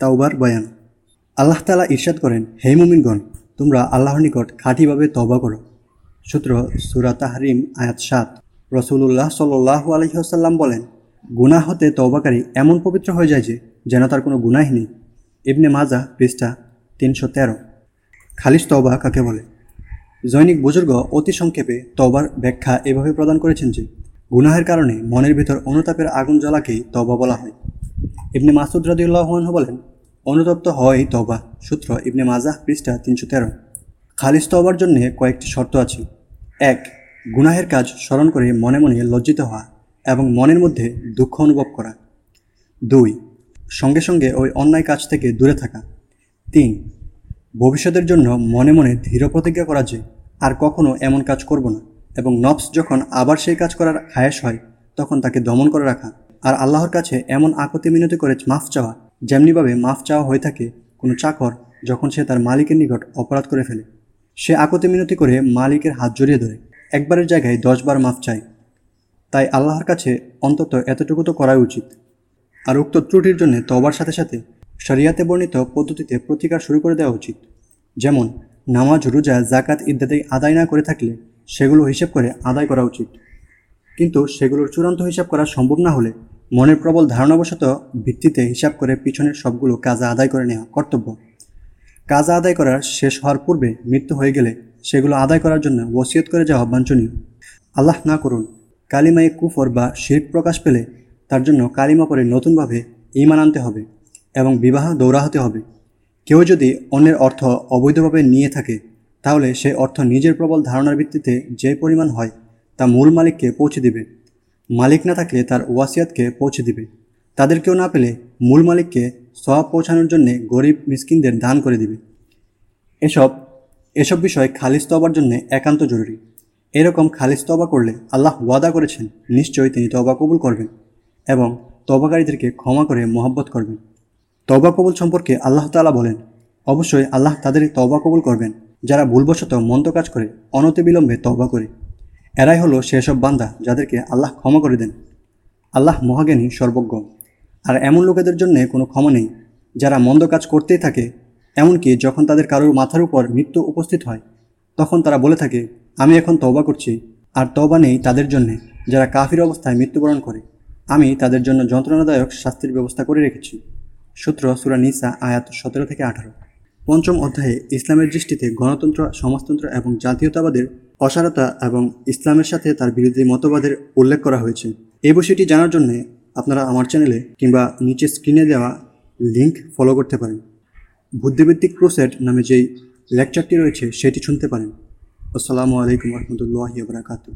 তাওবার বয়ান। আল্লাহ তালা ইরশাদ করেন, হে মুমিনগণ, তোমরা আল্লাহর নিকট খাঁটিভাবে তওবা করো। সূত্র সুরা তাহরিম, আয়াত সাত। রসুল্লাহ সাল্লু আলহিহাসাল্লাম বলেন, গুনাহ হতে তওবাকারী এমন পবিত্র হয়ে যায় যে, যেন তার কোনো গুনাহ নেই। ইবনে মাজা পৃষ্ঠা তিনশো তেরো। খালিস তওবা কাকে বলে? জৈনিক বুজুর্গ অতি সংক্ষেপে তওবার ব্যাখ্যা এভাবে প্রদান করেছেন যে, গুনাহের কারণে মনের ভিতর অনুতাপের আগুন জ্বলাকেই তওবা বলা হয়। ইবনে মাসুদ রাদিউল্লাহন বলেন, অনুতপ্ত হয় তওবা, সূত্র ইবনে মাজাহ পৃষ্ঠা তিনশো তেরো। খালিস তওবার জন্যে কয়েকটি শর্ত আছে। এক, গুনাহের কাজ স্মরণ করে মনে মনে লজ্জিত হওয়া এবং মনের মধ্যে দুঃখ অনুভব করা। দুই, সঙ্গে সঙ্গে ওই অন্যায় কাজ থেকে দূরে থাকা। তিন, ভবিষ্যতের জন্য মনে মনে দৃঢ় প্রতিজ্ঞা করা যে আর কখনো এমন কাজ করব না এবং নফস যখন আবার সেই কাজ করার খায়েশ হয়, তখন তাকে দমন করে রাখা। আর আল্লাহর কাছে এমন আকতি মিনতি করে মাফ চাওয়া, যেমনিভাবে মাফ চাওয়া হয়ে থাকে কোনো চাকর যখন সে তার মালিকের নিকট অপরাধ করে ফেলে। সে আকতি মিনতি করে মালিকের হাত জড়িয়ে ধরে। একবারের জায়গায় দশবার মাফ চায়। তাই আল্লাহর কাছে অন্তত এতটুকু তো করাই উচিত। আর উক্ত ত্রুটির জন্য তবার সাথে সাথে শরিয়াতে বর্ণিত পদ্ধতিতে প্রতিকার শুরু করে দেওয়া উচিত। যেমন, নামাজ, রোজা জাকাত ইত্যাদি আদায় না করে থাকলে সেগুলো হিসেব করে আদায় করা উচিত। কিন্তু সেগুলোর চূড়ান্ত হিসাব করা সম্ভব না হলে মনের প্রবল ধারণাবশত ভিত্তিতে হিসাব করে পিছনের সবগুলো কাজা আদায় করে নেওয়া কর্তব্য। কাজ আদায় করার শেষ হওয়ার পূর্বে মৃত্যু হয়ে গেলে সেগুলো আদায় করার জন্য ওসিয়ত করে যাওয়া বাঞ্ছনীয়। আল্লাহ না করুন, কালিমায়ে কুফর বা শির্ক প্রকাশ পেলে তার জন্য কালিমা পরে নতুনভাবে ইমান আনতে হবে এবং বিবাহ দৌড়াহতে হবে। কেউ যদি অন্যের অর্থ অবৈধভাবে নিয়ে থাকে, তাহলে সেই অর্থ নিজের প্রবল ধারণার ভিত্তিতে যে পরিমাণ হয় তা মূল মালিককে পৌঁছে দিবে। মালিক না থাকলে তার ওয়াসিয়াতকে পৌঁছে দিবে। তাদেরকেও না পেলে মূল মালিককে সব পৌঁছানোর জন্যে গরিব মিসকিনদের দান করে দিবে। এসব এসব বিষয় খালিজ তবার জন্য একান্ত জরুরি। এরকম খালিজ তবা করলে আল্লাহ ওয়াদা করেছেন, নিশ্চয়ই তিনি তবা কবুল করবেন এবং তবাকারীদেরকে ক্ষমা করে মহব্বত করবেন। তবা কবুল সম্পর্কে আল্লাহ তালা বলেন, অবশ্যই আল্লাহ তাদের তবা কবুল করবেন যারা ভুলবশত মন্দ কাজ করে, অনতিবিলম্বে তবা করে। এরাই হলো সেসব বান্দা যাদেরকে আল্লাহ ক্ষমা করে দেন। আল্লাহ মহাজ্ঞানী, সর্বজ্ঞ। আর এমন লোকেদের জন্য কোনো ক্ষমা নেই, যারা মন্দ কাজ করতেই থাকে, এমনকি যখন তাদের কারোর মাথার উপর মৃত্যু উপস্থিত হয়, তখন তারা বলে থাকে, আমি এখন তওবা করছি, আর তওবা নেই তাদের জন্যে, যারা কাফির অবস্থায় মৃত্যুবরণ করে। আমি তাদের জন্য যন্ত্রণাদায়ক শাস্তির ব্যবস্থা করে রেখেছি। সূত্র সুরা নিসা, আয়াত সতেরো থেকে আঠারো। পঞ্চম অধ্যায়ে ইসলামের দৃষ্টিতে গণতন্ত্র, সমাজতন্ত্র এবং জাতীয়তাবাদের অসারতা এবং ইসলামের সাথে তার বিরোধী মতবাদের উল্লেখ করা হয়েছে। এই বিষয়টি জানার জন্য আপনারা আমার চ্যানেলে কিংবা নিচে স্ক্রিনে দেওয়া লিঙ্ক ফলো করতে পারেন। বুদ্ধিভিত্তিক ক্রোসেট নামে যেই লেকচারটি রয়েছে, সেটি শুনতে পারেন। আসসালামু আলাইকুম রহমতুল্লাহি বারাকাতু